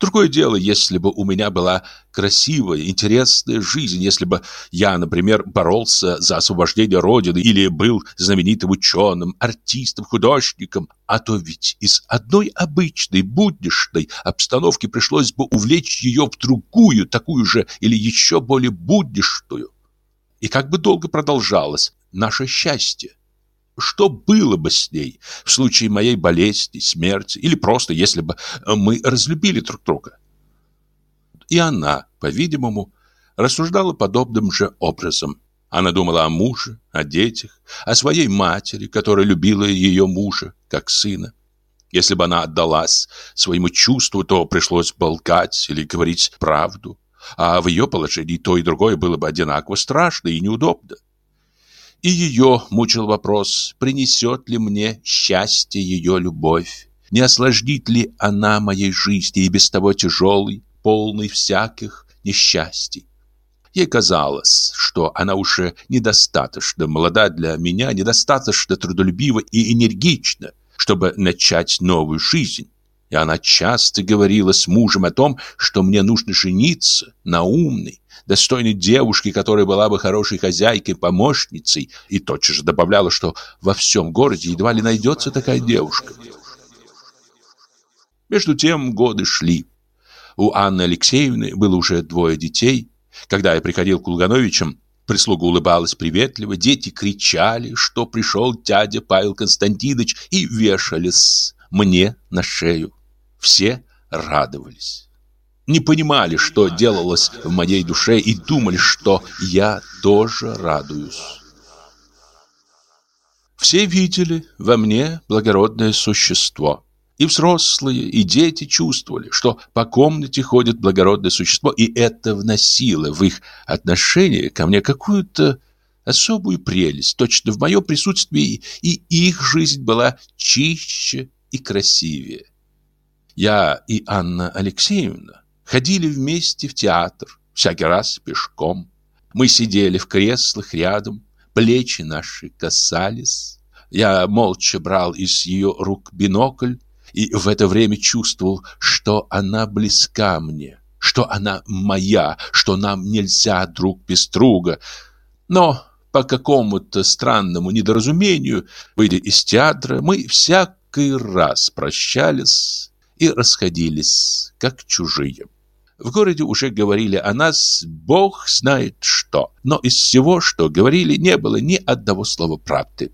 Другое дело, если бы у меня была красивая, интересная жизнь, если бы я, например, боролся за освобождение Родины или был знаменитым ученым, артистом, художником, а то ведь из одной обычной, будничной обстановки пришлось бы увлечь ее в другую, такую же или еще более будничную. И как бы долго продолжалось наше счастье? Что было бы с ней в случае моей болезни, смерти или просто если бы мы разлюбили друг друга? И она, по-видимому, рассуждала подобным же образом. Она думала о муже, о детях, о своей матери, которая любила ее мужа, как сына. Если бы она отдалась своему чувству, то пришлось бы лгать или говорить правду. А в ее положении то и другое было бы одинаково страшно и неудобно. И ее мучил вопрос, принесет ли мне счастье ее любовь, не осложнит ли она моей жизни и без того тяжелой, полной всяких несчастий. Ей казалось, что она уже недостаточно молода для меня, недостаточно трудолюбива и энергична, чтобы начать новую жизнь. И она часто говорила с мужем о том, что мне нужно жениться на умной, достойной девушке, которая была бы хорошей хозяйкой, помощницей, и тотчас же добавляла, что во всем городе едва ли найдется такая девушка. Между тем годы шли. У Анны Алексеевны было уже двое детей. Когда я приходил к Лугановичам, прислуга улыбалась приветливо, дети кричали, что пришел дядя Павел Константинович, и вешались мне на шею. Все радовались. Не понимали, что делалось в моей душе, и думали, что я тоже радуюсь. Все видели во мне благородное существо. И взрослые, и дети чувствовали, что по комнате ходит благородное существо, и это вносило в их отношение ко мне какую-то особую прелесть. Точно в моем присутствии и их жизнь была чище и красивее. Я и Анна Алексеевна ходили вместе в театр, всякий раз пешком. Мы сидели в креслах рядом, плечи наши касались. Я молча брал из ее рук бинокль и в это время чувствовал, что она близка мне, что она моя, что нам нельзя друг без друга. Но по какому-то странному недоразумению, выйдя из театра, мы всякий раз прощались и расходились, как чужие. В городе уже говорили о нас бог знает что, но из всего, что говорили, не было ни одного слова правды.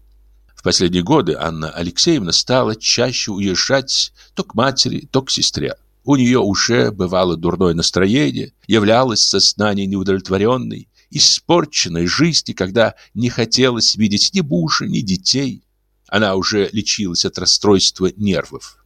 В последние годы Анна Алексеевна стала чаще уезжать то к матери, то к сестре. У нее уже бывало дурное настроение, являлось сознание неудовлетворенной, испорченной жизни, когда не хотелось видеть ни мужа, ни детей. Она уже лечилась от расстройства нервов.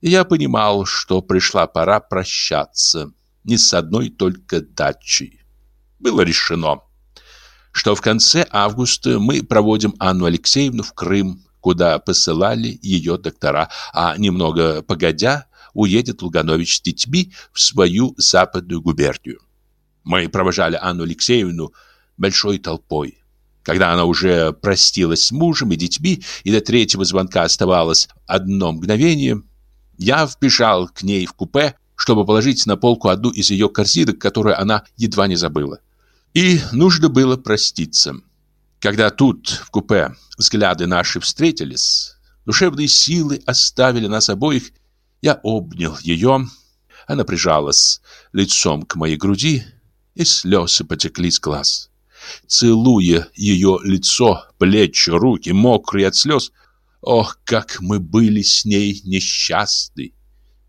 Я понимал, что пришла пора прощаться не с одной только дачей. Было решено, что в конце августа мы проводим Анну Алексеевну в Крым, куда посылали ее доктора, а немного погодя уедет Луганович с детьми в свою западную губернию. Мы провожали Анну Алексеевну большой толпой. Когда она уже простилась с мужем и детьми, и до третьего звонка оставалось одно мгновение, я вбежал к ней в купе, чтобы положить на полку одну из ее корзинок, которую она едва не забыла. И нужно было проститься. Когда тут, в купе, взгляды наши встретились, душевные силы оставили нас обоих, я обнял ее, она прижалась лицом к моей груди, и слезы потекли с глаз. Целуя ее лицо, плечи, руки, мокрые от слез, ох, как мы были с ней несчастны!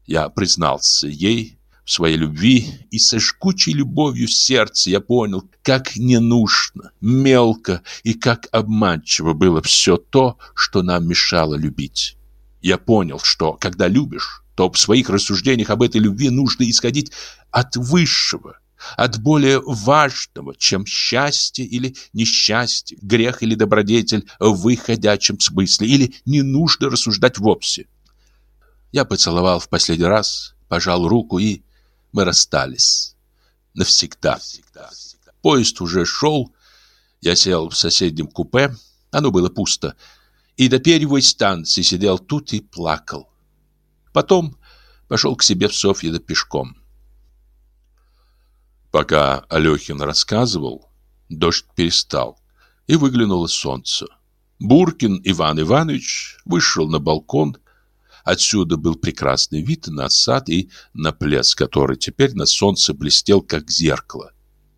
Я признался ей в своей любви, и со жгучей любовью в сердце я понял, как ненужно, мелко и как обманчиво было все то, что нам мешало любить. Я понял, что когда любишь, то в своих рассуждениях об этой любви нужно исходить от высшего, от более важного, чем счастье или несчастье, грех или добродетель в выходящем смысле, или не нужно рассуждать вовсе. Я поцеловал в последний раз, пожал руку, и мы расстались. Навсегда. Поезд уже шел, я сел в соседнем купе, оно было пусто, и до первой станции сидел тут и плакал. Потом пошел к себе в Софьино пешком. Пока Алехин рассказывал, дождь перестал, и выглянуло солнце. Буркин Иван Иванович вышел на балкон. Отсюда был прекрасный вид на сад и на пляс, который теперь на солнце блестел, как зеркало.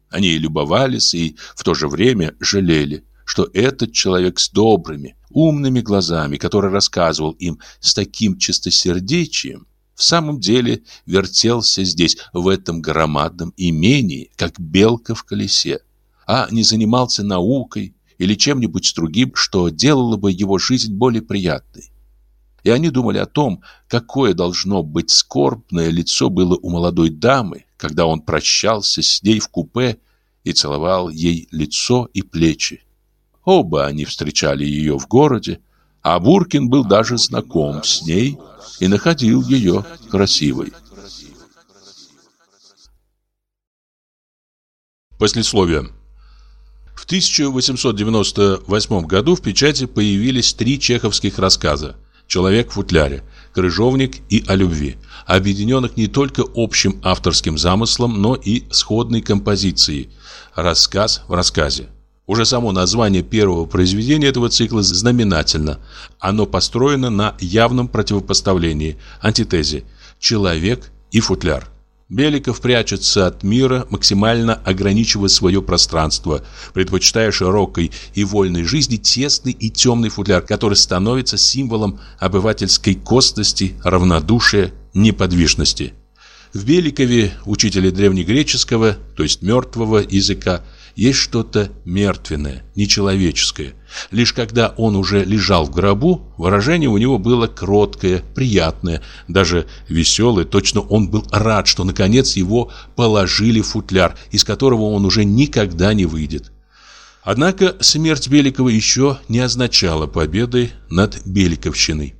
Они любовались и в то же время жалели, что этот человек с добрыми, умными глазами, который рассказывал им с таким чистосердечием, в самом деле вертелся здесь, в этом громадном имении, как белка в колесе, а не занимался наукой или чем-нибудь другим, что делало бы его жизнь более приятной. И они думали о том, какое должно быть скорбное лицо было у молодой дамы, когда он прощался с ней в купе и целовал ей лицо и плечи. Оба они встречали ее в городе, а Буркин был даже знаком с ней и находил ее красивой. Послесловие. В 1898 году в печати появились три чеховских рассказа «Человек в футляре», «Крыжовник» и «О любви», объединенных не только общим авторским замыслом, но и сходной композицией «Рассказ в рассказе». Уже само название первого произведения этого цикла знаменательно. Оно построено на явном противопоставлении, антитезе «человек и футляр». Беликов прячется от мира, максимально ограничивая свое пространство, предпочитая широкой и вольной жизни тесный и темный футляр, который становится символом обывательской костности, равнодушия, неподвижности. В Беликове, учителе древнегреческого, то есть мертвого языка, есть что-то мертвенное, нечеловеческое. Лишь когда он уже лежал в гробу, выражение у него было кроткое, приятное, даже веселое. Точно он был рад, что наконец его положили в футляр, из которого он уже никогда не выйдет. Однако смерть Беликова еще не означала победы над Беликовщиной.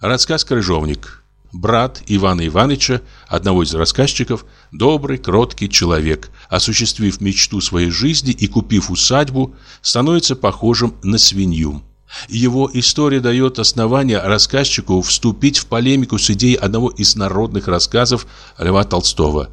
Рассказ «Крыжовник» Брат Ивана Ивановича, одного из рассказчиков, добрый, кроткий человек, осуществив мечту своей жизни и купив усадьбу, становится похожим на свинью. Его история дает основание рассказчику вступить в полемику с идеей одного из народных рассказов Льва Толстого.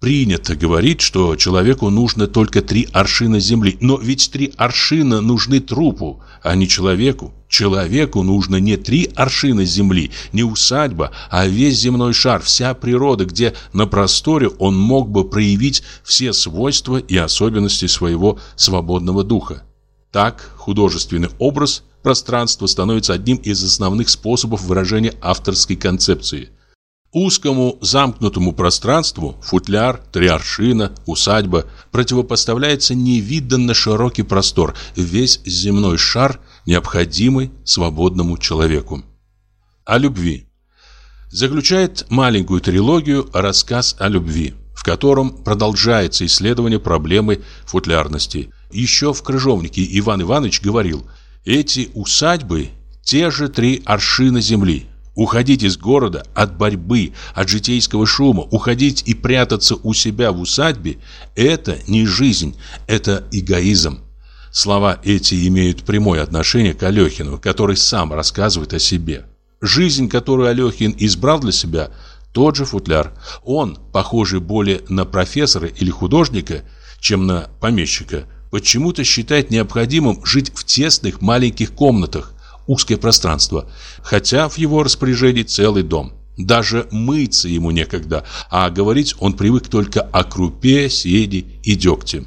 Принято говорить, что человеку нужно только три аршина земли, но ведь три аршина нужны трупу, а не человеку. Человеку нужно не три аршина земли, не усадьба, а весь земной шар, вся природа, где на просторе он мог бы проявить все свойства и особенности своего свободного духа. Так художественный образ пространства становится одним из основных способов выражения авторской концепции. Узкому замкнутому пространству футляр, триаршина, усадьба противопоставляется невиданно широкий простор, весь земной шар – необходимой свободному человеку. О любви. Заключает маленькую трилогию «Рассказ о любви», в котором продолжается исследование проблемы футлярности. Еще в «Крыжовнике» Иван Иванович говорил «Эти усадьбы – те же три аршина земли, Уходить из города от борьбы, от житейского шума, уходить и прятаться у себя в усадьбе – это не жизнь, это эгоизм. Слова эти имеют прямое отношение к Алехину, который сам рассказывает о себе. Жизнь, которую Алехин избрал для себя – тот же футляр. Он, похожий более на профессора или художника, чем на помещика, почему-то считает необходимым жить в тесных маленьких комнатах, узкое пространство, хотя в его распоряжении целый дом. Даже мыться ему некогда, а говорить он привык только о крупе, седи и дегте.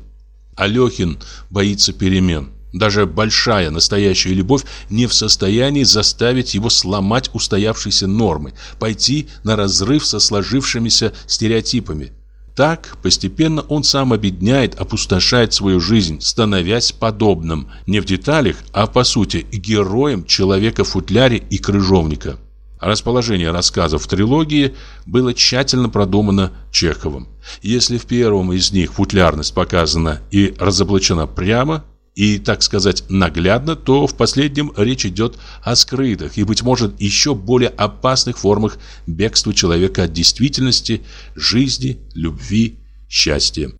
Алехин боится перемен. Даже большая настоящая любовь не в состоянии заставить его сломать устоявшиеся нормы, пойти на разрыв со сложившимися стереотипами. Так, постепенно он сам обедняет, опустошает свою жизнь, становясь подобным, не в деталях, а по сути героем человека-футляре и крыжовника. Расположение рассказов в трилогии было тщательно продумано Чеховым. Если в первом из них футлярность показана и разоблачена прямо, и, так сказать, наглядно, то в последнем речь идет о скрытых и, быть может, еще более опасных формах бегства человека от действительности, жизни, любви, счастья.